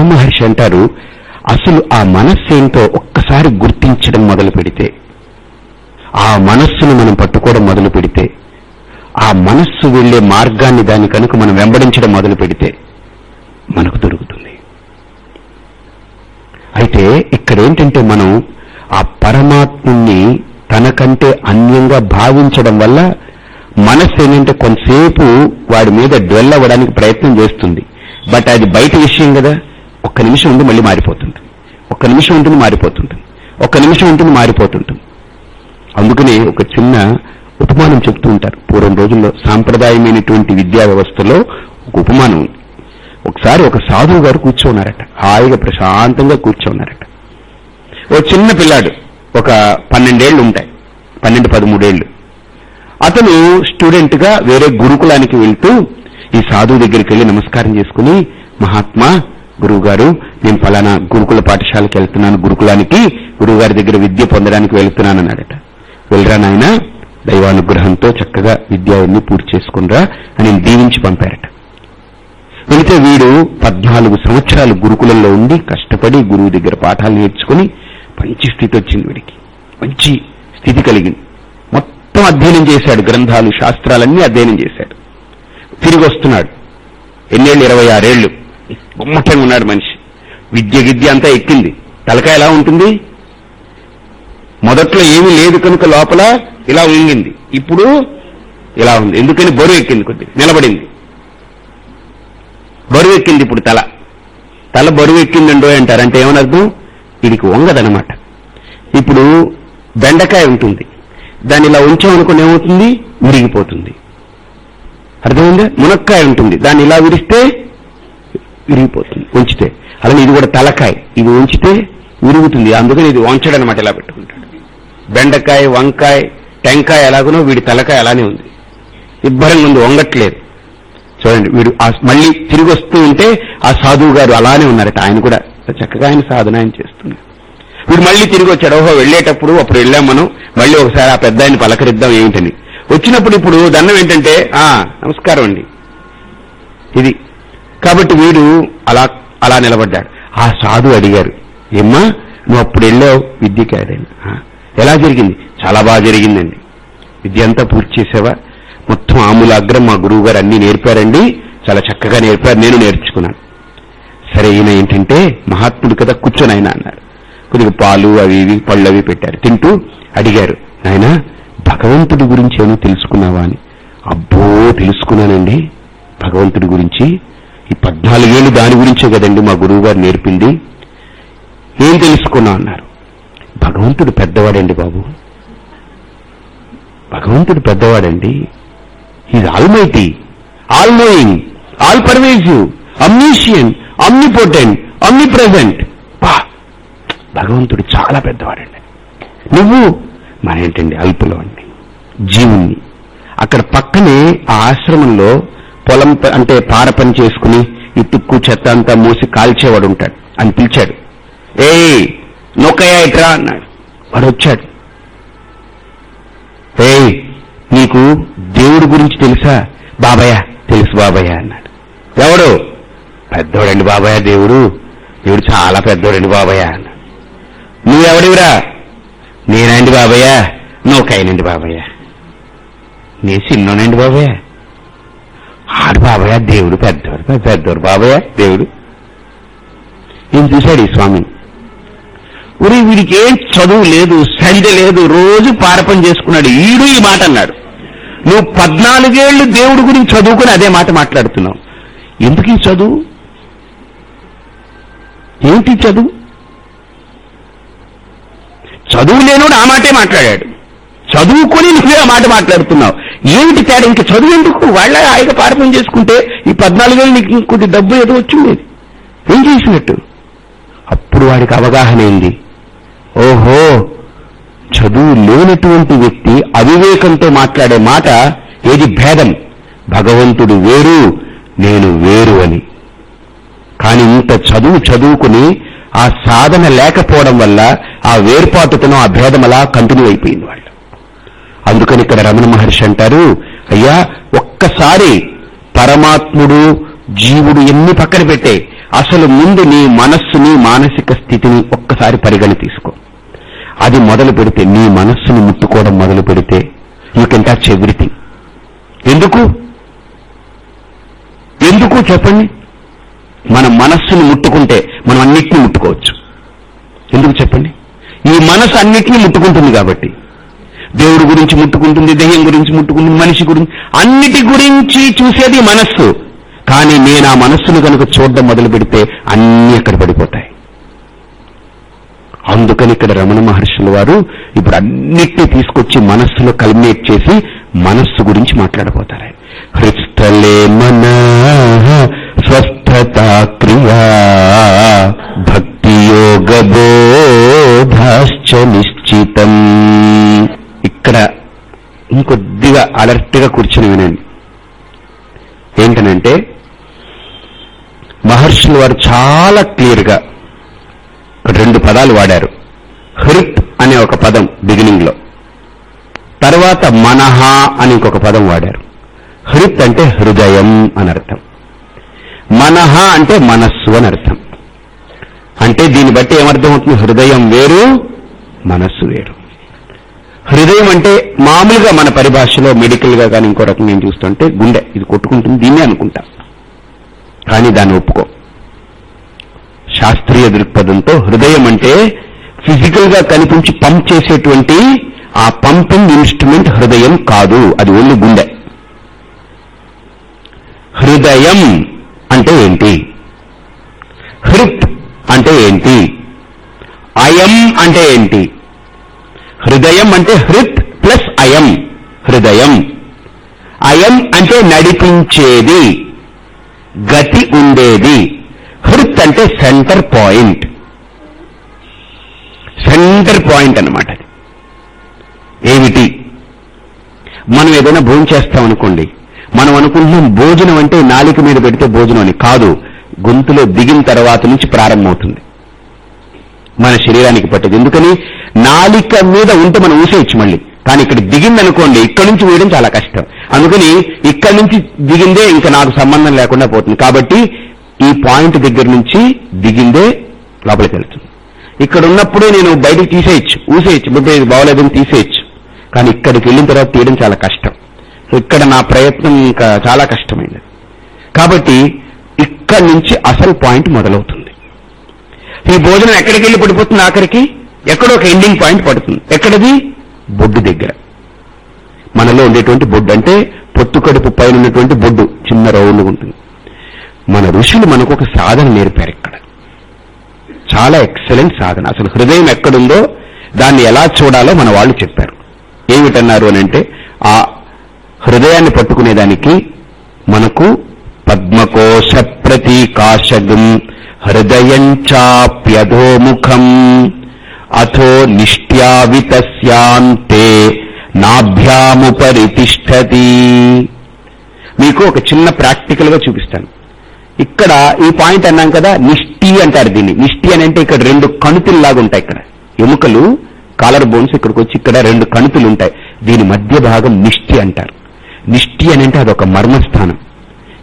మహర్షి అంటారు అసలు ఆ మనస్సు ఏంటో ఒక్కసారి గుర్తించడం మొదలు పెడితే ఆ మనస్సును మనం పట్టుకోవడం మొదలు పెడితే ఆ మనస్సు వెళ్ళే మార్గాన్ని దాని కనుక మనం వెంబడించడం మొదలు పెడితే మనకు దొరుకుతుంది. అయితే ఇక్కడ ఏంటంటే మనం ఆ పరమాత్ముణ్ణి తనకంటే అన్యంగా భావించడం వల్ల మనస్సు ఏంటంటే కొంతసేపు వాడి మీద డ్వెల్ అవ్వడానికి ప్రయత్నం చేస్తుంది. బట్ అది బయట విషయం కదా. ఒక్క నిమిషం ఉండి మళ్ళీ మారిపోతుంది. ఒక్క నిమిషం ఉంటుంది మారిపోతుంటుంది ఒక్క నిమిషం ఉంటుంది మారిపోతుంటుంది అందుకనే ఒక చిన్న ఉపమానం చెప్తూ ఉంటారు. పూర్వం రోజుల్లో సాంప్రదాయమైనటువంటి విద్యా వ్యవస్థలో ఒక ఉపమానం ఉంది. ఒకసారి ఒక సాధువు గారు కూర్చోన్నారట. హాయిగా ప్రశాంతంగా కూర్చోన్నారట. ఓ చిన్న పిల్లాడు ఒక పన్నెండేళ్ళు ఉంటాయి. పన్నెండు పదమూడేళ్ళు అతను స్టూడెంట్గా వేరే గురుకులానికి వెళ్తూ ఈ సాధువు దగ్గరికి వెళ్ళి నమస్కారం చేసుకుని మహాత్మా గురువు గారు నేను ఫలానా గురుకుల పాఠశాలకు వెళ్తున్నాను గురుకులానికి గురువు గారి దగ్గర విద్య పొందడానికి వెళ్తున్నాను అన్నాడట వెళ్ళరా నాయన దైవానుగ్రహంతో చక్కగా విద్యాన్ని పూర్తి చేసుకునిరా అని దీవించి పంపారట. వెళితే వీడు పద్నాలుగు సంవత్సరాలు గురుకులంలో ఉండి కష్టపడి గురువు దగ్గర పాఠాలు నేర్చుకుని మంచి స్థితి వచ్చింది వీడికి. మంచి స్థితి కలిగింది. మొత్తం అధ్యయనం చేశాడు గ్రంథాలు శాస్త్రాలన్నీ అధ్యయనం చేశాడు. తిరిగి వస్తున్నాడు. ఎన్నేళ్ళు? ఇరవై ఆరేళ్ళు బొమ్మటంగా ఉన్నాడు మనిషి. విద్య గిద్య అంతా ఎక్కింది. తలకాయ ఎలా ఉంటుంది? మొదట్లో ఏమీ లేదు కనుక లోపల ఇలా ఉంగింది. ఇప్పుడు ఇలా ఉంది. ఎందుకని బరువు ఎక్కింది కొద్దిగా నిలబడింది. బరువు ఎక్కింది ఇప్పుడు తల. తల బరువు ఎక్కిందండో అంటారు. అంటే ఏమనర్థం వీడికి వంగదనమాట ఇప్పుడు బెండకాయ ఉంటుంది. దాన్ని ఇలా ఉంచామనుకుని ఏమవుతుంది? విరిగిపోతుంది. అర్థమైందా? మునక్కాయ ఉంటుంది. దాన్ని ఇలా విరిస్తే విరిగిపోతుంది ఉంచితే. అలానే ఇది కూడా తలకాయ. ఇది ఉంచితే విరుగుతుంది. అందుకని ఇది వంచడనమాట ఇలా పెట్టుకుంటాడు. బెండకాయ వంకాయ టెంకాయ ఎలాగునో వీడి తలకాయ అలానే ఉంది. ఇబ్బరంగా ఉంది వంగట్లేదు. చూడండి వీడు మళ్ళీ తిరిగి వస్తూ ఉంటే ఆ సాధువు గారు అలానే ఉన్నారట. ఆయన కూడా చక్కగా ఆయన సాధన ఆయన చేస్తున్నారు. వీడు మళ్ళీ తిరిగి వచ్చాడు. ఓహో వెళ్ళేటప్పుడు అప్పుడు వెళ్ళాం మనం. మళ్ళీ ఒకసారి ఆ పెద్ద ఆయన పలకరిద్దాం ఏమిటని. వచ్చినప్పుడు ఇప్పుడు దండం ఏంటంటే ఆ నమస్కారం అండి. ఇది కాబట్టి వీడు అలా అలా నిలబడ్డాడు. ఆ సాధు అడిగారు ఏమ్మా నువ్వు అప్పుడు వెళ్ళావు? విద్యకి అదేనా ఎలా జరిగింది? చాలా బాగా జరిగిందండి. విద్య అంతా పూర్తి చేసావా? మొత్తం ఆములాగ్రం మా గురువు గారు అన్ని నేర్పారండి. చాలా చక్కగా నేర్పారు. నేను నేర్చుకున్నాను. సరే ఈయన ఏంటంటే మహాత్ముడు కదా కూర్చొని ఆయన అన్నారు. కొద్దిగా పాలు అవి ఇవి పళ్ళు అవి పెట్టారు. తింటూ అడిగారు నాయన భగవంతుడి గురించి ఏమో తెలుసుకున్నావా అని? అబ్బో తెలుసుకున్నానండి. భగవంతుడి గురించి ఈ పద్నాలుగేళ్ళు దాని గురించే కదండి మా గురువు గారు నేర్పింది? ఏం తెలుసుకున్నా అన్నారు. భగవంతుడు పెద్దవాడండి బాబు. భగవంతుడు పెద్దవాడండి. Is almighty all knowing all pervasive omniscient omnipotent omnipresent పా భగవంతుడు చాలా పెద్దవాడండి. నువ్వు మరేంటండి అల్పులో అండి? జీవుణ్ణి. అక్కడ పక్కనే ఆ ఆశ్రమంలో పొలం అంటే పార పని చేసుకుని ఈ తుక్కు చెత్త అంతా మూసి కాల్చేవాడు ఉంటాడు అని పిలిచాడు. ఏయ్ నొక్కయ్య ఇట్రా అన్నాడు. వాడు వచ్చాడు ఏయ్ నీకు దేవుడి గురించి తెలుసా? బాబయ్య తెలుసు బాబయ్య అన్నాడు. ఎవడు? పెద్దోడండి బాబయ్య దేవుడు. దేవుడు చాలా పెద్దోడండి బాబయ్య అన్నాడు. నువ్వెవడివిరా? నేనండి బాబయ్య నౌకాయనండి బాబయ్య నే చిన్నోనండి బాబయ్య ఆడు బాబయ్య దేవుడు పెద్దోడు. పెద్దోడు బాబయ్య దేవుడు. ఏం చూశాడు ఈ స్వామిని. వీడికి ఏం చదువు లేదు సంధ్య లేదు రోజు పారపం చేసుకున్నాడు. ఈడు ఈ మాట అన్నాడు. నువ్వు పద్నాలుగేళ్ళు దేవుడి గురించి చదువుకుని అదే మాట మాట్లాడుతున్నావు. ఎందుకు ఈ చదువు? ఏమిటి చదువు? చదువు లేనోడు ఆ మాటే మాట్లాడాడు. చదువుకొని నువ్వే ఆ మాట మాట్లాడుతున్నావు. ఏమిటి తేడా? ఇంక చదువు ఎందుకు వాళ్ళ ఆయన పారపం చేసుకుంటే ఈ పద్నాలుగేళ్ళు నీకు ఇంకొద్ది డబ్బు ఏదో వచ్చింది ఏం చేసినట్టు? అప్పుడు వాడికి అవగాహన అయింది ఓహో చదువు లేనటువంటి వ్యక్తి అవివేకంతో మాట్లాడే మాట ఏది భేదం? భగవంతుడు వేరు నేను వేరు అని. కానీ ఇంత చదువు చదువుకుని ఆ సాధన లేకపోవడం వల్ల ఆ వేర్పాటుతనం ఆ భేదం అలా కంటిన్యూ అయిపోయింది వాళ్ళు. అందుకని ఇక్కడ రమణ మహర్షి అంటారు అయ్యా ఒక్కసారి పరమాత్ముడు జీవుడు ఎన్ని పక్కన పెట్టే అసలు ముందు నీ మనస్సుని మానసిక స్థితిని ఒక్కసారి పరిగణ తీసుకో. అది మొదలు పెడితే నీ మనస్సును ముట్టుకోవడం మొదలు పెడితే యూ కెన్ టచ్ ఎవ్రీథింగ్ ఎందుకు? ఎందుకు చెప్పండి? మన మనస్సును ముట్టుకుంటే మనం అన్నిటినీ ముట్టుకోవచ్చు. ఎందుకు చెప్పండి? ఈ మనసు అన్నిటినీ ముట్టుకుంటుంది కాబట్టి. దేవుడి గురించి ముట్టుకుంటుంది దెయ్యం గురించి ముట్టుకుంటుంది మనిషి గురించి అన్నిటి గురించి చూసేది మనస్సు. కానీ నేను ఆ మనస్సును కనుక చూడడం మొదలు పెడితే అన్నీ అక్కడ పడిపోతాయి. అందుకని ఇక్కడ రమణ మహర్షుల వారు ఇప్పుడు అన్నిటినీ తీసుకొచ్చి మనస్సులో కల్మినేట్ చేసి మనస్సు గురించి మాట్లాడబోతారు. హృష్టలే మన స్వస్థత క్రియా భక్తి యోగ బోధాశ్చ నిశ్చితం. ఇక్కడ ఇంకొద్దిగా అలర్ట్గా కూర్చుని వినండి. ఏంటనంటే మహర్షులు వారు చాలా క్లియర్గా రెండు పదాలు వాడారు. హృత్ అనే ఒక పదం బిగినింగ్లో తర్వాత మనహ అని ఇంకొక పదం వాడారు. హృత్ అంటే హృదయం అని అర్థం. మనహ అంటే మనస్సు అని అర్థం. అంటే దీన్ని బట్టి ఏమర్థం అవుతుంది హృదయం వేరు మనస్సు వేరు. హృదయం అంటే మామూలుగా మన పరిభాషలో మెడికల్గా కానీ ఇంకో రకంగా ఏం చూస్తుంటే గుండె. ఇది కొట్టుకుంటుంది దీన్నే అనుకుంటా. కానీ దాన్ని ఒప్పుకో. శాస్త్రీయ దృక్పథంతో హృదయం అంటే ఫిజికల్గా కనిపించి పంప్ చేసేటువంటి ఆ పంపింగ్ ఇన్స్ట్రుమెంట్ హృదయం కాదు. అది ఒళ్ళు గుండె. హృదయం అంటే ఏంటి? హృత్ అంటే ఏంటి? అయం అంటే ఏంటి? హృదయం అంటే హృత్ ప్లస్ అయం. హృదయం. అయం అంటే నడిపించేది. గతి ఉండేది. హృత్ అంటే సెంటర్ పాయింట్. సెంటర్ పాయింట్ అన్నమాట అది. ఏమిటి? మనం ఏదైనా భోజనం చేస్తాం అనుకోండి. మనం అనుకుంటున్నాం భోజనం అంటే నాలిక మీద పెడితే భోజనం అని. కాదు గొంతులో దిగిన తర్వాత నుంచి ప్రారంభమవుతుంది. మన శరీరానికి పట్టదు. ఎందుకని? నాలిక మీద ఉంటే మనం ఊసేయచ్చు మళ్ళీ. కానీ ఇక్కడ దిగిందనుకోండి ఇక్కడ నుంచి వేయడం చాలా కష్టం. అందుకని ఇక్కడ నుంచి దిగిందే ఇంకా నాకు సంబంధం లేకుండా పోతుంది. కాబట్టి ఈ పాయింట్ దగ్గర నుంచి దిగిందే లోపలికి వెళ్తుంది. ఇక్కడ ఉన్నప్పుడే నేను బయటకు తీసేయచ్చు ఊసేయచ్చు. బిడ్డ ఇది బాగోలేదని తీసేయచ్చు. కానీ ఇక్కడికి వెళ్ళిన తర్వాత తీయడం చాలా కష్టం. సో ఇక్కడ నా ప్రయత్నం ఇంకా చాలా కష్టమైంది. కాబట్టి ఇక్కడి నుంచి అసలు పాయింట్ మొదలవుతుంది. ఈ భోజనం ఎక్కడికి వెళ్ళి పడిపోతుంది ఆఖరికి? ఎక్కడో ఒక ఎండింగ్ పాయింట్ పడుతుంది. ఎక్కడది? బొడ్డు దగ్గర. మనలో ఉండేటువంటి బొడ్డు అంటే పొత్తు కడుపు పైన ఉన్నటువంటి బొడ్డు చిన్న రౌండ్ ఉంటుంది. మన ఋషులు మనకు ఒక సాధన నేర్పారు ఇక్కడ. చాలా ఎక్సలెంట్ సాధన. అసలు హృదయం ఎక్కడుందో దాన్ని ఎలా చూడాలో మన వాళ్ళు చెప్పారు. ఏమిటన్నారు అని అంటే ఆ హృదయాన్ని పట్టుకునేదానికి మనకు పద్మకోశ ప్రతీకాశగం హృదయం చాప్యధోముఖం అథో నిష్ట్యావితస్యాంతే నాభ్యాముపరి తిష్టతి మీకు ఒక చిన్న ప్రాక్టికల్గా చూపిస్తాను. ఇక్కడ ఈ పాయింట్ అన్నాం కదా నిష్టి అంటారు దీన్ని. నిష్టి అని అంటే ఇక్కడ రెండు కణుతుల్లాగా ఉంటాయి ఇక్కడ. ఎముకలు కాలర్ బోన్స్ ఇక్కడికి వచ్చి ఇక్కడ రెండు కణుతులు ఉంటాయి. దీని మధ్య భాగం నిష్టి అంటారు. నిష్టి అని అంటే అదొక మర్మస్థానం.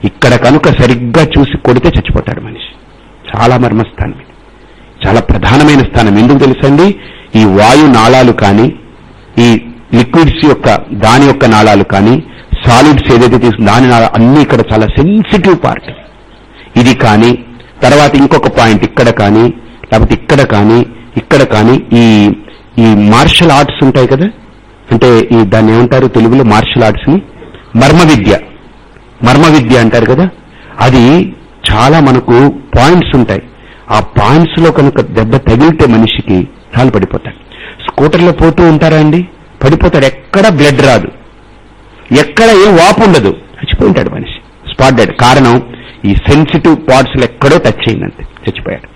ఇక్కడ కనుక సరిగ్గా చూసి కొడితే చచ్చిపోతాడు మనిషి. చాలా మర్మస్థానం ఇది చాలా ప్రధానమైన స్థానం. ఎందుకు తెలుసండి? ఈ వాయు నాళాలు కానీ ఈ లిక్విడ్స్ యొక్క దాని యొక్క నాళాలు కానీ సాలిడ్స్ ఏదైతే తీసుకు దాని నాళాలు అన్ని ఇక్కడ చాలా సెన్సిటివ్ పార్ట్. ఇది కానీ తర్వాత ఇంకొక పాయింట్ ఇక్కడ కానీ లేకపోతే ఇక్కడ కానీ ఇక్కడ కానీ ఈ ఈ మార్షల్ ఆర్ట్స్ ఉంటాయి కదా? అంటే ఈ దాన్ని ఏమంటారు తెలుగులో మార్షల్ ఆర్ట్స్ని? మర్మ విద్య. మర్మ విద్య అంటారు కదా? అది చాలా మనకు పాయింట్స్ ఉంటాయి. ఆ పాయింట్స్లో కనుక దెబ్బ తగిలితే మనిషికి రాళ్ళు పడిపోతాడు స్కూటర్లో పోతూ ఉంటారా అండి? పడిపోతాడు. ఎక్కడ బ్లడ్ రాదు. ఎక్కడ ఏం వాపు ఉండదు. చచ్చిపోయింటాడు మనిషి. స్పాట్ డెడ్ కారణం ఈ సెన్సిటివ్ పార్ట్స్ ఎక్కడో టచ్ అయిందంతే. చచ్చిపోయాడు.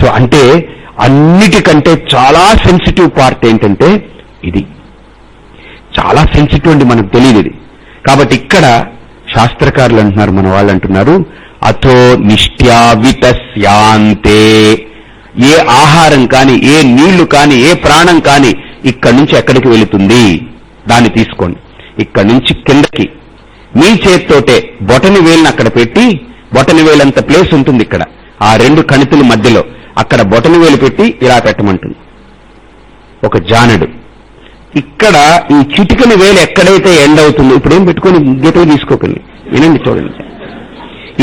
సో అంటే అన్నిటికంటే చాలా సెన్సిటివ్ పార్ట్ ఏంటంటే ఇది. చాలా సెన్సిటివ్ అండి మనకు తెలియదు ఇది. కాబట్టి ఇక్కడ శాస్త్రకారులు అంటున్నారు మన వాళ్ళు అంటున్నారు అథో నిష్ట్యావితస్యాంతే ఏ ఆహారం కాని ఏ నీళ్ళు కాని ఏ ప్రాణం కాని ఇక్కడి నుంచి ఎక్కడికి వెళుతుంది? దాన్ని తీసుకోండి. ఇక్కడి నుంచి కిందకి. మీ చేత్తోటే బొటని వేలిని అక్కడ పెట్టి బొటని వేలంత ప్లేస్ ఉంటుంది ఇక్కడ. ఆ రెండు కణితుల మధ్యలో అక్కడ బొటని వేలు పెట్టి ఇలా పెట్టమంటుంది. ఒక జానడు. ఇక్కడ ఈ చిటికని వేలు ఎక్కడైతే ఎండ్ అవుతుందో ఇప్పుడు ఏం పెట్టుకొని గెటో తీసుకోకండి. వినండి చూడండి.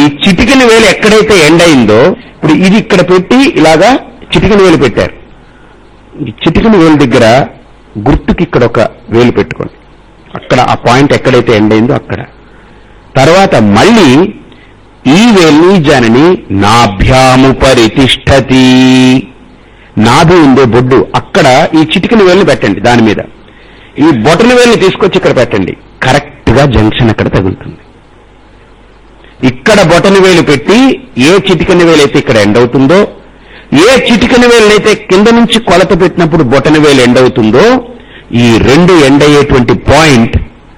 ఈ చిటికని వేలు ఎక్కడైతే ఎండ్ అయిందో ఇప్పుడు ఇది ఇక్కడ పెట్టి ఇలాగా చిటికని వేలు పెట్టారు. ఈ చిటికని వేలు దగ్గర గుర్తుకి ఇక్కడ ఒక వేలు పెట్టుకోండి. అక్కడ ఆ పాయింట్ ఎక్కడైతే ఎండ్ అయిందో అక్కడ. తర్వాత మళ్ళీ ఈ వేలుని జనని నాభ్యాము పరితిష్టతి. నాభి ఉందే బొడ్డు అక్కడ ఈ చిటికని వేలుని పెట్టండి దాని మీద. ఈ బొటని వేలుని తీసుకొచ్చి ఇక్కడ పెట్టండి. కరెక్ట్గా జంక్షన్ అక్కడ తగులుతుంది. ఇక్కడ బొటని వేలు పెట్టి ఏ చిటికని వేలైతే ఇక్కడ ఎండ్ అవుతుందో ఏ చిటికని వేలైతే కింద నుంచి కొలత పెట్టినప్పుడు బొటని వేలు ఎండ్ అవుతుందో ఈ రెండు ఎండ్ అయ్యేటువంటి పాయింట్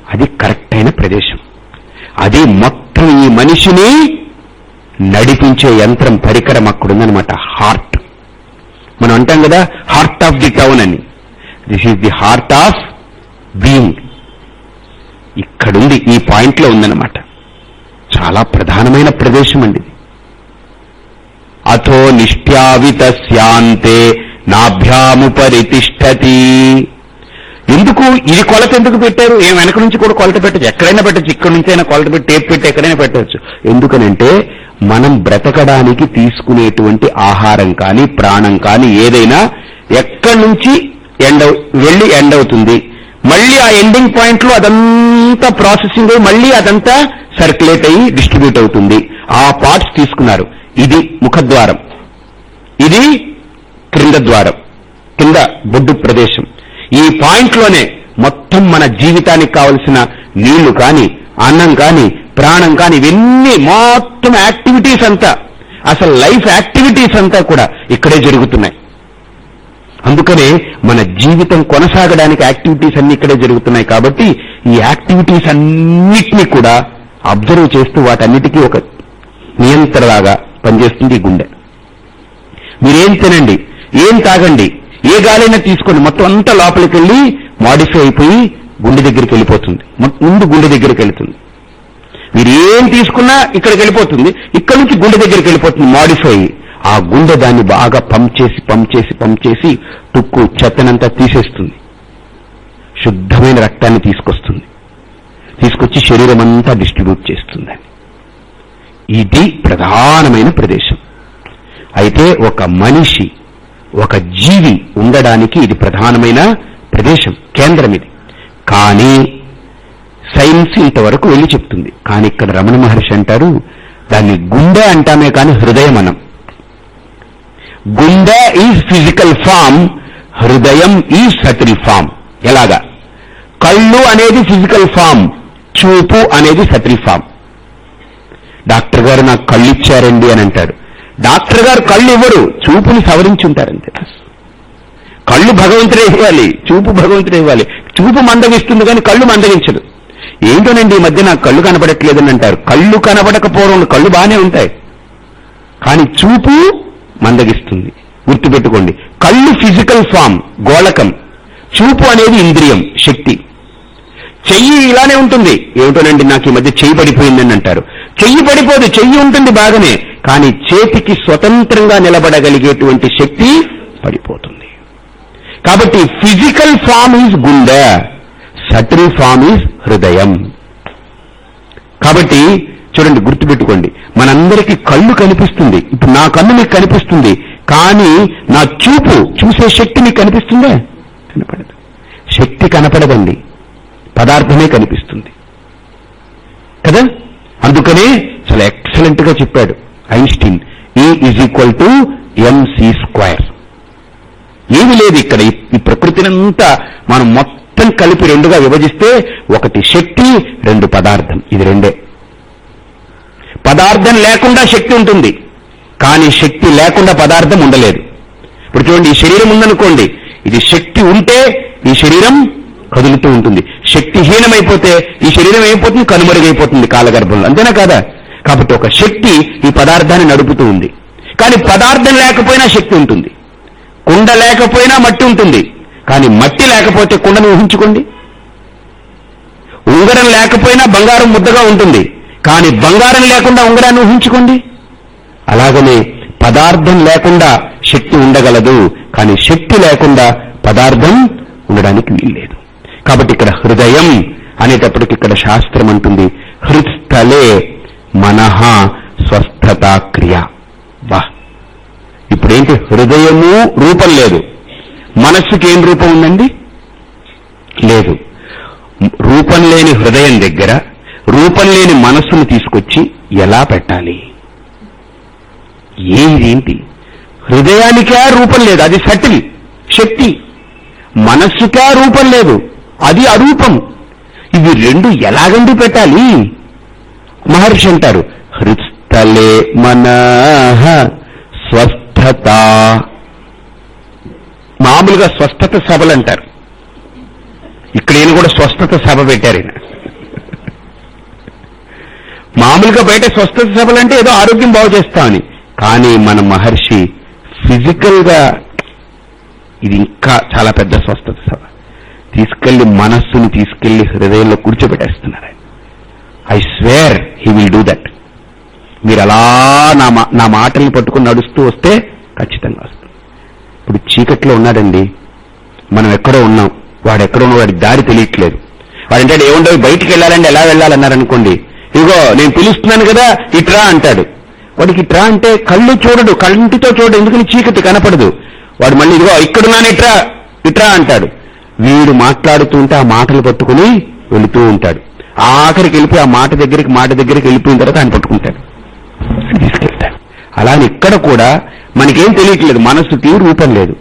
అది కరెక్ట్ అయిన ప్రదేశం. అది మొత్తం ఈ మనిషిని నడిపించే యంత్రం పరికరం అక్కడుందనమాట హార్ట్. మనం అంటాం కదా హార్ట్ ఆఫ్ ది టౌన్ అని. This is the heart of being ఇక్కడుంది ఈ పాయింట్లో ఉందన్నమాట. చాలా ప్రధానమైన ప్రదేశం అండి. అథో నిష్ట్యావిత శాంతే నాభ్యాముపరితిష్టతి. ఎందుకు ఇది కొలత ఎందుకు పెట్టారు? ఏం వెనక నుంచి కూడా కొలత పెట్టచ్చు. ఎక్కడైనా పెట్టచ్చు. ఇక్కడ నుంచి అయినా కొలత పెట్టి టేప్ పెట్టి ఎక్కడైనా పెట్టవచ్చు ఎందుకనంటే మనం బ్రతకడానికి తీసుకునేటువంటి ఆహారం కానీ ప్రాణం కానీ ఏదైనా ఎక్కడి నుంచి ఎండ వెళ్ళి ఎండవుతుంది. మళ్ళీ ఆ ఎండింగ్ పాయింట్లో అదంతా ప్రాసెసింగ్ మళ్ళీ అదంతా సర్క్యులేట్ అయ్యి డిస్ట్రిబ్యూట్ అవుతుంది. ఆ పార్ట్స్ తీసుకున్నారు. ఇది ముఖద్వారం. ఇది క్రింద ద్వారం. కింద బొడ్డు ప్రదేశం. ఈ పాయింట్లోనే మొత్తం మన జీవితానికి కావలసిన నీళ్ళు కాని అన్నం కాని ప్రాణం కాని ఇవన్నీ మొత్తం యాక్టివిటీస్ అంతా. అసలు లైఫ్ యాక్టివిటీస్ అంతా కూడా ఇక్కడే జరుగుతున్నాయి. అందుకనే మన జీవితం కొనసాగడానికి యాక్టివిటీస్ అన్ని ఇక్కడే జరుగుతున్నాయి కాబట్టి ఈ యాక్టివిటీస్ అన్నిటినీ కూడా అబ్జర్వ్ చేస్తూ వాటన్నిటికీ ఒక నియంత్రణలాగా పనిచేస్తుంది ఈ గుండె. మీరేం తినండి ఏం తాగండి ఏ గాలైనా తీసుకోండి మొత్తం అంతా లోపలికి వెళ్ళి మాడిఫై అయిపోయి గుండె దగ్గరికి వెళ్ళిపోతుంది. ముందు గుండె దగ్గరికి వెళ్తుంది. మీరు ఏం తీసుకున్నా ఇక్కడికి వెళ్ళిపోతుంది. ఇక్కడ నుంచి గుండె దగ్గరికి వెళ్ళిపోతుంది మాడిఫై ఆ గుండె దాన్ని బాగా పంప్ చేసి పంప్ చేసి పంప్ చేసి తుక్కు చెత్తనంతా తీసేస్తుంది. శుద్ధమైన రక్తాన్ని తీసుకొస్తుంది. తీసుకొచ్చి శరీరం అంతా డిస్ట్రిబ్యూట్ చేస్తుంది ఇది ప్రధానమైన ప్రదేశం. అయితే ఒక మనిషి ఒక జీవి ఉండడానికి ఇది ప్రధానమైన ప్రదేశం కేంద్రం ఇది. కానీ సైన్స్ ఇంతవరకు వెళ్ళి చెప్తుంది. కానీ ఇక్కడ రమణ మహర్షి అంటారు దాన్ని గుండె అంటామే కానీ హృదయం అనం. గుండె ఈజ్ ఫిజికల్ ఫామ్ హృదయం ఈజ్ సటిల్ ఫామ్ ఎలాగా? కళ్ళు అనేది ఫిజికల్ ఫామ్ చూపు అనేది సటిల్ ఫామ్ డాక్టర్ గారు నాకు కళ్ళు ఇచ్చారండి అని అంటాడు. డాక్టర్ గారు కళ్ళు ఇవ్వరు చూపుని సవరించుంటారంతే. కళ్ళు భగవంతుడే ఇవ్వాలి చూపు భగవంతుడే ఇవ్వాలి. చూపు మందగిస్తుంది కానీ కళ్ళు మందగించదు. ఏంటోనండి ఈ మధ్య నాకు కళ్ళు కనబడట్లేదని అంటారు. కళ్ళు కనబడకపోవడం కళ్ళు బాగానే ఉంటాయి. కానీ చూపు మందగిస్తుంది. గుర్తుపెట్టుకోండి. కళ్ళు ఫిజికల్ ఫామ్ గోళకం. చూపు అనేది ఇంద్రియం శక్తి. చెయ్యి ఇలానే ఉంటుంది. ఏమిటోనండి నాకు ఈ మధ్య చెయ్యి పడిపోయిందని అంటారు. చెయ్యి పడిపోదు చెయ్యి ఉంటుంది బాగానే కానీ చేతికి స్వతంత్రంగా నిలబడగలిగేటువంటి శక్తి పడిపోతుంది. కాబట్టి ఫిజికల్ ఫామ్ ఈజ్ గుండె సటిల్ ఫామ్ ఈజ్ హృదయం. కాబట్టి చూడండి గుర్తుపెట్టుకోండి. మనందరికీ కళ్ళు కనిపిస్తుంది. ఇప్పుడు నా కన్ను మీకు కనిపిస్తుంది. కానీ నా చూపు చూసే శక్తి మీకు కనిపిస్తుందా? కనపడదు. శక్తి కనపడదండి. పదార్థమే కనిపిస్తుంది. కదా? అందుకనే చాలా ఎక్సలెంట్గా చెప్పాడు Einstein. E is equal to MC square ఏమి లేదు ఇక్కడ. ఈ- ఈ ప్రకృతినంతా మనం మొత్తం కలిపి రెండుగా విభజిస్తే ఒకటి శక్తి రెండు పదార్థం. ఇది రెండే. పదార్థం లేకుండా శక్తి ఉంటుంది. కానీ శక్తి లేకుండా పదార్థం ఉండలేదు. ఇప్పుడు చూడండి ఈ శరీరం ఉందనుకోండి ఇది శక్తి ఉంటే ఈ శరీరం కదులుతూ ఉంటుంది. శక్తిహీనమైపోతే ఈ శరీరం అయిపోతుంది కనుమరుగైపోతుంది కాలగర్భంలో. అంతేనా కాదా? కాబట్టి ఒక శక్తి ఈ పదార్థాన్ని నడుపుతూ ఉంది. కానీ పదార్థం లేకపోయినా శక్తి ఉంటుంది. కుండ లేకపోయినా మట్టి ఉంటుంది. కానీ మట్టి లేకపోతే కుండను ఊహించుకోండి. ఉంగరం లేకపోయినా బంగారం ముద్దగా ఉంటుంది. కానీ బంగారం లేకుండా ఉంగరాన్ని ఊహించుకోండి. అలాగనే పదార్థం లేకుండా శక్తి ఉండగలదు కానీ శక్తి లేకుండా పదార్థం ఉండడానికి వీల్లేదు. కాబట్టి ఇక్కడ హృదయం అనేటప్పటికి ఇక్కడ శాస్త్రం అంటుంది హృత్స్థలే మనహ స్వస్థతా క్రియ. వా ఇప్పుడేంటి? హృదయము రూపం లేదు. మనస్సుకి ఏం రూపం ఉందండి? లేదు. రూపం లేని హృదయం దగ్గర రూపం లేని మనస్సును తీసుకొచ్చి ఎలా పెట్టాలి? ఏంటి హృదయానికే రూపం లేదు అది సటిల్ శక్తి. మనస్సుకే రూపం లేదు అది అరూపం. ఇవి రెండు ఎలాగండి పెట్టాలి? మహర్షి అంటారు హృత్స్థలే మన స్వస్థత. మామూలుగా స్వస్థత సభలు అంటారు ఇక్కడ ఈయన కూడా స్వస్థత సభ పెట్టారు ఈయన. మామూలుగా బయట స్వస్థత సభలు అంటే ఏదో ఆరోగ్యం బాగు చేస్తామని కానీ మన మహర్షి ఫిజికల్గా ఇది ఇంకా చాలా పెద్ద స్వస్థత సభ. తీసుకెళ్ళి మనస్సుని తీసుకెళ్ళి హృదయంలో కూర్చోబెట్టేస్తున్నారు I swear he will do that మీరు అలా నా నా మాటల్ని పట్టుకుని నడుస్తూ వస్తే ఖచ్చితంగా వస్తుంది. ఇప్పుడు చీకట్లో ఉన్నాడండి. మనం ఎక్కడో ఉన్నాం. వాడు ఎక్కడో ఉన్న వాడి దారి తెలియట్లేదు. వాడంటే ఏముండవు బయటికి వెళ్ళాలంటే ఎలా వెళ్ళాలన్నారనుకోండి. ఇగో నేను పిలుస్తున్నాను కదా ఇట్రా అంటాడు. వాడికి ఇట్రా అంటే కళ్ళు చూడడు కంటితో చూడడు ఎందుకని చీకటి కనపడదు. వాడు మళ్ళీ ఇదిగో ఇక్కడున్నాను ఇట్రా ఇట్రా అంటాడు. వీడు మాట్లాడుతూ ఉంటే ఆ మాటలు పట్టుకుని వెళుతూ ఉంటాడు. ఆఖరికి వెళ్ళిపోయి ఆ మాట దగ్గరికి మాట దగ్గరికి వెళ్ళిపోయిన తర్వాత ఆయన పట్టుకుంటాడు. తీసుకెళ్తాడు. అలానే ఇక్కడ కూడా మనకేం తెలియట్లేదు మనస్సుకి రూపం లేదు.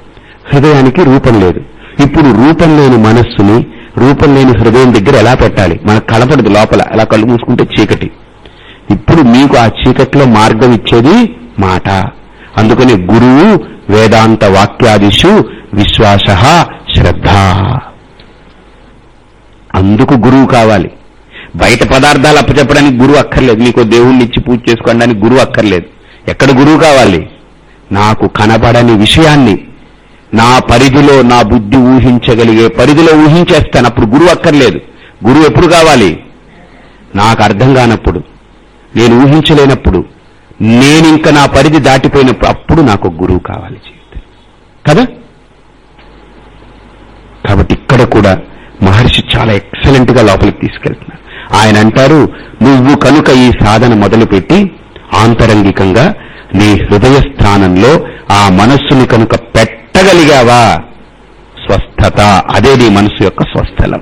హృదయానికి రూపం లేదు. ఇప్పుడు రూపం లేని మనస్సుని రూపం లేని హృదయం దగ్గర ఎలా పెట్టాలి? మనకు కనపడదు లోపల. అలా కళ్ళు మూసుకుంటే చీకటి. ఇప్పుడు మీకు ఆ చీకట్లో మార్గం ఇచ్చేది మాట. అందుకని గురువు వేదాంత వాక్యాదిషు విశ్వాస శ్రద్ధ. అందుకు గురువు కావాలి. బయట పదార్థాలు అప్పచెప్పడానికి గురువు అక్కర్లేదు. మీకు దేవుణ్ణి ఇచ్చి పూజ చేసుకోవడానికి గురువు అక్కర్లేదు. ఎక్కడ గురువు కావాలి? నాకు కనబడని విషయాన్ని నా పరిధిలో నా బుద్ధి ఊహించగలిగే పరిధిలో ఊహించేస్తాను. అప్పుడు గురువు అక్కర్లేదు. గురువు ఎప్పుడు కావాలి? నాకు అర్థం కానప్పుడు. నేను ఊహించలేనప్పుడు. నేనింక నా పరిధి దాటిపోయినప్పుడు అప్పుడు నాకు గురువు కావాలి జీవితం. కదా? కాబట్టి ఇక్కడ కూడా మహర్షి చాలా ఎక్సలెంట్గా లోపలికి తీసుకెళ్తున్నారు. ఆయన అంటారు నువ్వు కనుక ఈ సాధన మొదలుపెట్టి ఆంతరంగికంగా నీ హృదయ స్థానంలో ఆ మనస్సుని కనుక పెట్ట పెట్టగలిగావా? స్వస్థత. అదే నీ మనసు యొక్క స్వస్థలం.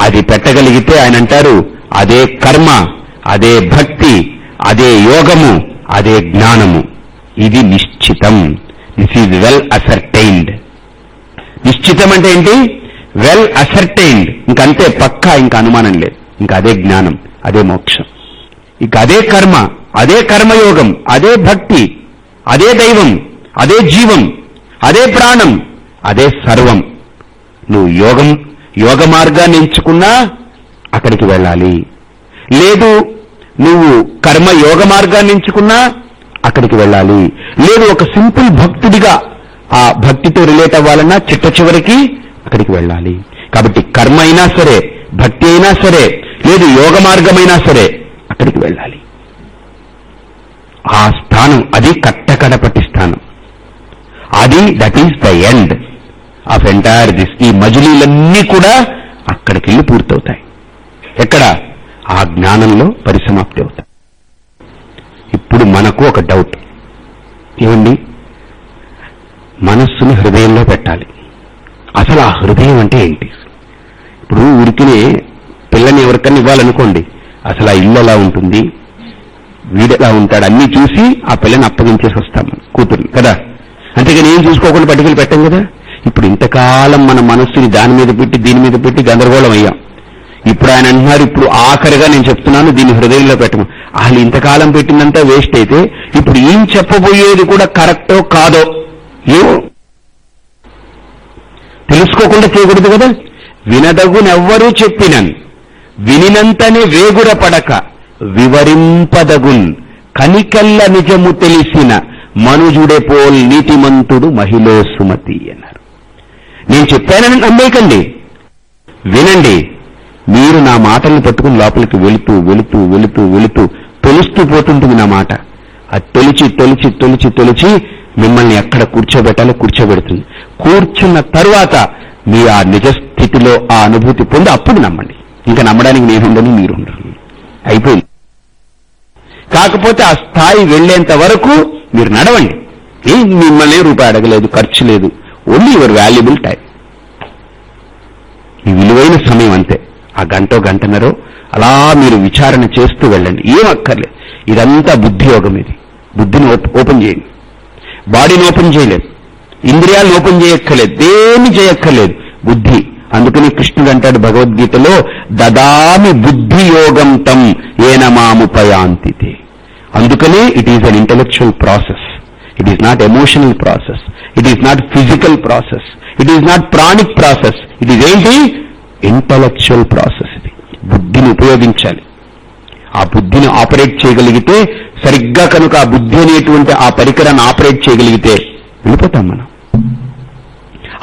అది పెట్టగలిగితే ఆయన అంటారు అదే కర్మ అదే భక్తి అదే యోగము అదే జ్ఞానము. ఇది నిశ్చితం. దిస్ ఈజ్ వెల్ అసర్టైన్డ్ నిశ్చితం అంటే ఏంటి? వెల్ అసర్టైన్డ్ ఇంకంతే పక్కా ఇంకా అనుమానం లేదు. ఇంకా అదే జ్ఞానం అదే మోక్షం. ఇక అదే కర్మ అదే కర్మయోగం అదే భక్తి అదే దైవం. అదే జీవం అదే ప్రాణం అదే సర్వం. నువ్వు యోగం యోగ మార్గాన్ని ఎంచుకున్నా అక్కడికి వెళ్ళాలి. లేదు నువ్వు కర్మ యోగ మార్గాన్ని ఎంచుకున్నా అక్కడికి వెళ్ళాలి. లేదు ఒక సింపుల్ భక్తుడిగా ఆ భక్తితో రిలేట్ అవ్వాలన్నా చిట్ట చివరికి అక్కడికి వెళ్ళాలి. కాబట్టి కర్మ అయినా సరే భక్తి అయినా సరే లేదు యోగ మార్గమైనా సరే అక్కడికి వెళ్ళాలి. ఆ స్థానం అది కట్టకడపటి స్థానం అది that is the end of entire this ఈ మజిలీలన్నీ కూడా అక్కడికి వెళ్ళి పూర్తవుతాయి. ఎక్కడ? ఆ జ్ఞానంలో పరిసమాప్తి అవుతాయి. ఇప్పుడు మనకు ఒక డౌట్ ఏమండి? మనస్సును హృదయంలో పెట్టాలి. అసలు ఆ హృదయం అంటే ఏంటి? ఇప్పుడు ఉరికినే పిల్లని ఎవరికన్నా ఇవ్వాలనుకోండి అసలు ఆ ఇల్లు ఎలా ఉంటుంది? వీడెలా ఉంటాడు? అన్ని చూసి ఆ పిల్లని అప్పగించేసి వస్తాం కూతురు కదా? అంతేగాని ఏం చూసుకోకుండా పట్టుకెళ్ళి పెట్టాం కదా? ఇప్పుడు ఇంతకాలం మన మనస్సుని దాని మీద పెట్టి దీని మీద పెట్టి గందరగోళం అయ్యాం. ఇప్పుడు ఆయన అంటున్నారు ఇప్పుడు ఆఖరిగా నేను చెప్తున్నాను దీన్ని హృదయంలో పెట్టము అసలు ఇంతకాలం పెట్టిందంతా వేస్ట్ అయితే ఇప్పుడు ఏం చెప్పబోయేది కూడా కరెక్టో కాదో? ఏమో తెలుసుకోకుండా చేయకూడదు కదా? వినదగునెవ్వరూ చెప్పినన్ వినినంతనే వేగుర పడక వివరింపదగున్ కనికల్ల నిజము తెలిసిన మనుజుడే పోల్ నీతిమంతుడు మహిళో సుమతి అన్నారు. నేను చెప్పానని నమ్మేకండి వినండి. మీరు నా మాటల్ని పట్టుకుని లోపలికి వెళుతూ వెళుతూ వెళుతూ వెళుతూ తొలుస్తూ పోతుంటుంది నా మాట. అది తొలిచి తొలిచి తొలిచి తొలిచి మిమ్మల్ని ఎక్కడ కూర్చోబెట్టాలో కూర్చోబెడుతుంది. కూర్చున్న తరువాత మీ ఆ నిజ స్థితిలో ఆ అనుభూతి పొంది అప్పుడు నమ్మండి. ఇంకా నమ్మడానికి నేనుండని మీరు ఉండరు అయిపోయింది. కాకపోతే ఆ స్థాయి వెళ్ళేంత వరకు మీరు నడవండి. ఏం మిమ్మల్ని రూపాయి అడగలేదు ఖర్చు లేదు. ఓన్లీ యువర్ వాల్యుబుల్ టైం ఈ విలువైన సమయం అంతే. ఆ గంటో గంటన్నరో అలా మీరు విచారణ చేస్తూ వెళ్ళండి. ఏం అక్కర్లేదు. ఇదంతా బుద్ధి యోగం ఇది. బుద్ధిని ఓపెన్ చేయండి. బాడీని ఓపెన్ చేయలేదు. ఇంద్రియాలను ఓపెన్ చేయక్కర్లేదు. దేన్ని చేయక్కర్లేదు. బుద్ధి. అందుకని కృష్ణుడు అంటాడు భగవద్గీతలో దదామి బుద్ధి యోగం తం ఏనమాముపయాంతితే అందుకనే it is an intellectual process it is not emotional process it is not physical process it is not pranic process it is ఏంటి? ఇంటలెక్చువల్ ప్రాసెస్ ఇది. బుద్ధిని ఉపయోగించాలి. ఆ బుద్ధిని ఆపరేట్ చేయగలిగితే సరిగ్గా కనుక ఆ బుద్ధి అనేటువంటి ఆ పరికరాన్ని ఆపరేట్ చేయగలిగితే వెళ్ళిపోతాం మనం.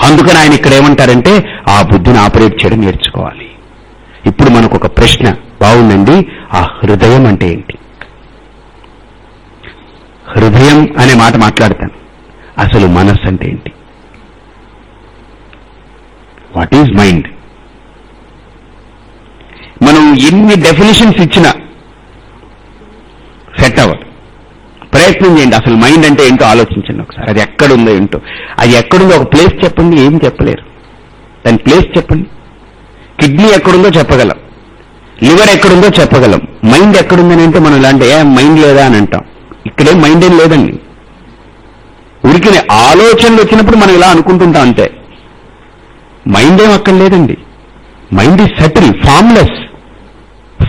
అందుకని ఆయన ఇక్కడ ఏమంటారంటే ఆ బుద్ధిని ఆపరేట్ చేయడం నేర్చుకోవాలి. ఇప్పుడు మనకు ఒక ప్రశ్న బాగుందండి. ఆ హృదయం అంటే ఏంటి? హృదయం అనే మాట మాట్లాడతాను. అసలు మనస్సు అంటే ఏంటి? వాట్ ఈజ్ మైండ్ మనం ఎన్ని డెఫినేషన్స్ ఇచ్చినా సెట్ అవ్వదు. ప్రయత్నం చేయండి అసలు మైండ్ అంటే ఏంటో ఆలోచించండి ఒకసారి. అది ఎక్కడుందో ఏంటో. అది ఎక్కడుందో ఒక ప్లేస్ చెప్పండి ఏం చెప్పలేరు. దాని ప్లేస్ చెప్పండి. కిడ్నీ ఎక్కడుందో చెప్పగలం. లివర్ ఎక్కడుందో చెప్పగలం. మైండ్ ఎక్కడుందని అంటే మనం ఇలాంటి ఏ మైండ్ లేదా? అని అంటాం. ఇక్కడేం మైండ్ ఏం లేదండి. ఉరికిన ఆలోచనలు వచ్చినప్పుడు మనం ఇలా అనుకుంటుంటాం అంతే. మైండ్ ఏం అక్కడ లేదండి mind is subtle formless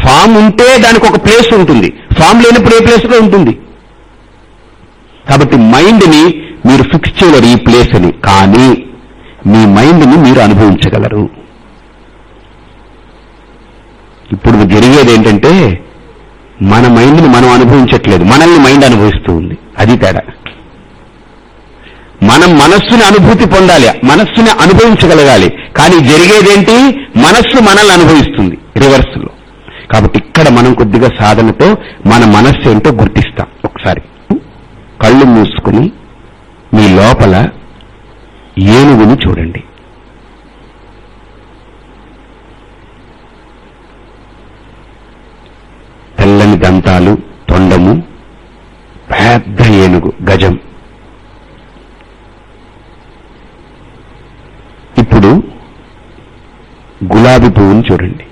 form ఉంటే దానికి ఒక ప్లేస్ ఉంటుంది. ఫామ్ లేనప్పుడు ఏ ప్లేస్లో ఉంటుంది? కాబట్టి మైండ్ని మీరు ఫిక్స్ చేయలేరు ఈ ప్లేస్ అని కానీ మీ మైండ్ని మీరు అనుభవించగలరు. ఇప్పుడు జరిగేది ఏంటంటే మన మైండ్ని మనం అనుభవించట్లేదు. మనల్ని మైండ్ అనుభవిస్తూ ఉంది. అది తేడా. మనం మనస్సుని అనుభూతి పొందాలి. మనస్సుని అనుభవించగలగాలి. కానీ జరిగేదేంటి? మనస్సు మనల్ని అనుభవిస్తుంది రివర్స్లో. కాబట్టి ఇక్కడ మనం కొద్దిగా సాధనతో మన మనస్సు ఏంటో గుర్తిస్తాం ఒకసారి. కళ్ళు మూసుకుని మీ లోపల ఏనుగుని చూడండి. తెల్లని దంతాలు తొండము పెద్ద ఏనుగు గజం. ఇప్పుడు గులాబీ పువ్వుని చూడండి.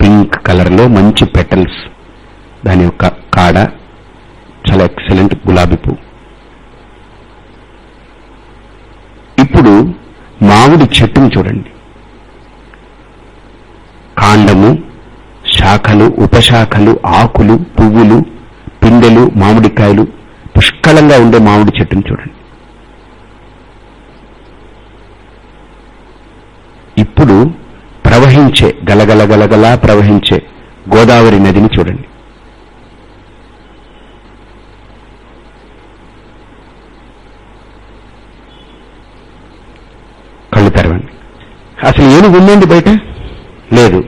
పింక్ కలర్లో మంచి పెటల్స్. దాని యొక్క కాడ చాలా ఎక్సలెంట్ గులాబీ పువ్వు. ఇప్పుడు మామిడి చెట్టును చూడండి. కాండము శాఖలు ఉపశాఖలు ఆకులు పువ్వులు పిందెలు మామిడికాయలు పుష్కలంగా ఉండే మామిడి చెట్టును చూడండి. ఇప్పుడు ప్రవహించే గలగలగలగలా ప్రవహించే గోదావరి నదిని చూడండి. కళ్ళు తెరవండి. అసలు ఏనుగు ఉందండి బయట? లేదు.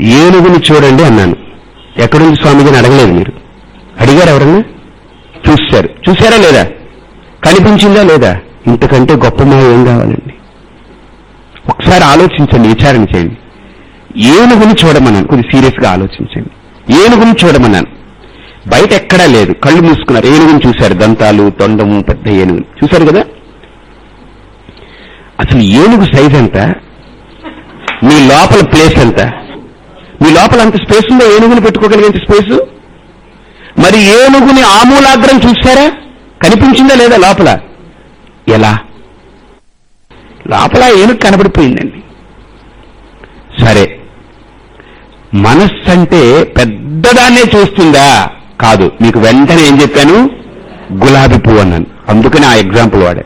ఏనుగుని చూడండి అన్నాను. ఎక్కడుంది స్వామిజీని అడగలేదు మీరు. అడిగారు ఎవరన్నా? చూశారు. చూశారా లేదా? కనిపించిందా లేదా? ఇంతకంటే గొప్ప మాయ ఏం కావాలండి? ఒకసారి ఆలోచించండి విచారణ చేయండి. ఏనుగుని చూడమన్నాను. కొద్ది సీరియస్గా ఆలోచించండి. ఏనుగుని చూడమన్నాను. బయట ఎక్కడా లేదు. కళ్ళు మూసుకున్నారు. ఏనుగుని చూశారు. దంతాలు తొండము పెద్ద ఏనుగుని. చూశారు కదా? అసలు ఏనుగు సైజ్ ఎంత? మీ లోపల ప్లేస్ ఎంత? మీ లోపల అంత స్పేస్ ఉందో? ఏనుగుని పెట్టుకోగలిగేంత స్పేసు మరి ఏనుగుని ఆమూలాగ్రం చూశారా? కనిపించిందా లేదా లోపల? ఎలా? లోపల ఏనుగు కనబడిపోయిందండి. సరే. మనస్సు అంటే పెద్దదాన్నే చూస్తుందా? కాదు. మీకు వెంటనే ఏం చెప్పాను? గులాబీ పువ్వు అన్నాను. అందుకని ఆ ఎగ్జాంపుల్ వాడే.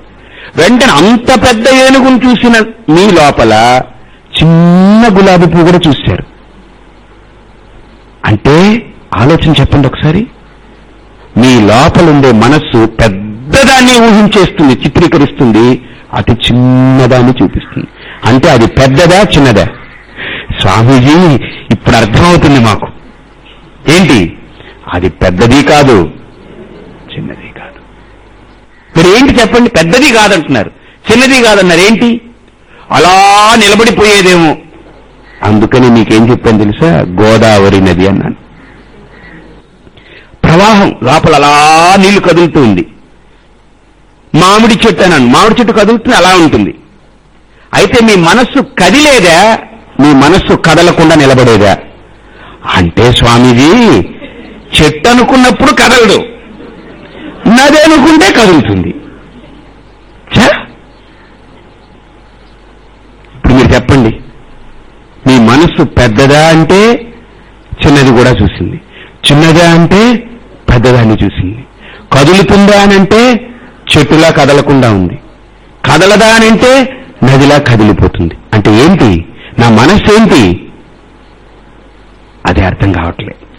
వెంటనే అంత పెద్ద ఏనుగును చూసిన మీ లోపల చిన్న గులాబీ పువ్వు కూడా చూశారు. అంటే ఆలోచన చెప్పండి ఒకసారి. మీ లోపల ఉండే మనస్సు పెద్దదాన్ని ఊహించేస్తుంది చిత్రీకరిస్తుంది అతి చిన్నదాన్ని చూపిస్తుంది. అంటే అది పెద్దదా చిన్నదా? స్వామీజీ ఇప్పుడు అర్థమవుతుంది మాకు. ఏంటి? అది పెద్దది కాదు చిన్నది కాదు. మీరు ఏంటి చెప్పండి? పెద్దది కాదంటున్నారు. చిన్నది కాదన్నారు. ఏంటి? అలా నిలబడిపోయేదేమో. అందుకని నీకేం చెప్పాను తెలుసా? గోదావరి నది అన్నాను. ప్రవాహం లోపల అలా నీళ్ళు కదులుతూ ఉంది మామిడి చెట్టు అన్నాను. మామిడి చెట్టు కదులుతుంది అలా ఉంటుంది. అయితే మీ మనస్సు కదిలేదా? మీ మనస్సు కదలకుండా నిలబడేదా? అంటే స్వామీజీ చెట్టు అనుకున్నప్పుడు కదలడు. నది అనుకుంటే కదులుతుంది. ఛ! ఇప్పుడు మీరు చెప్పండి. మీ మనస్సు పెద్దదా అంటే చిన్నది కూడా చూసింది. చిన్నదా అంటే పెద్దదాన్ని చూసింది. కదులుతుందా అనంటే చెట్టులా కదలకుండా ఉంది. కదలదా అనంటే నదిలా కదిలిపోతుంది. అంటే ఏంటి? నా మనస్సు ఏంటి? అది అర్థం కావట్లేదు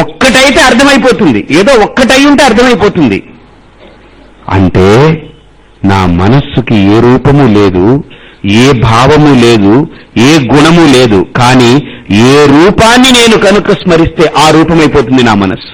ఒక్కటైతే అర్థమైపోతుంది. ఏదో ఒక్కటై ఉంటే అర్థమైపోతుంది. అంటే నా మనస్సుకి ఏ రూపము లేదు ఏ భావము లేదు ఏ గుణము లేదు కానీ ఏ రూపాన్ని నేను కనుక స్మరిస్తే ఆ రూపమైపోతుంది నా మనస్సు.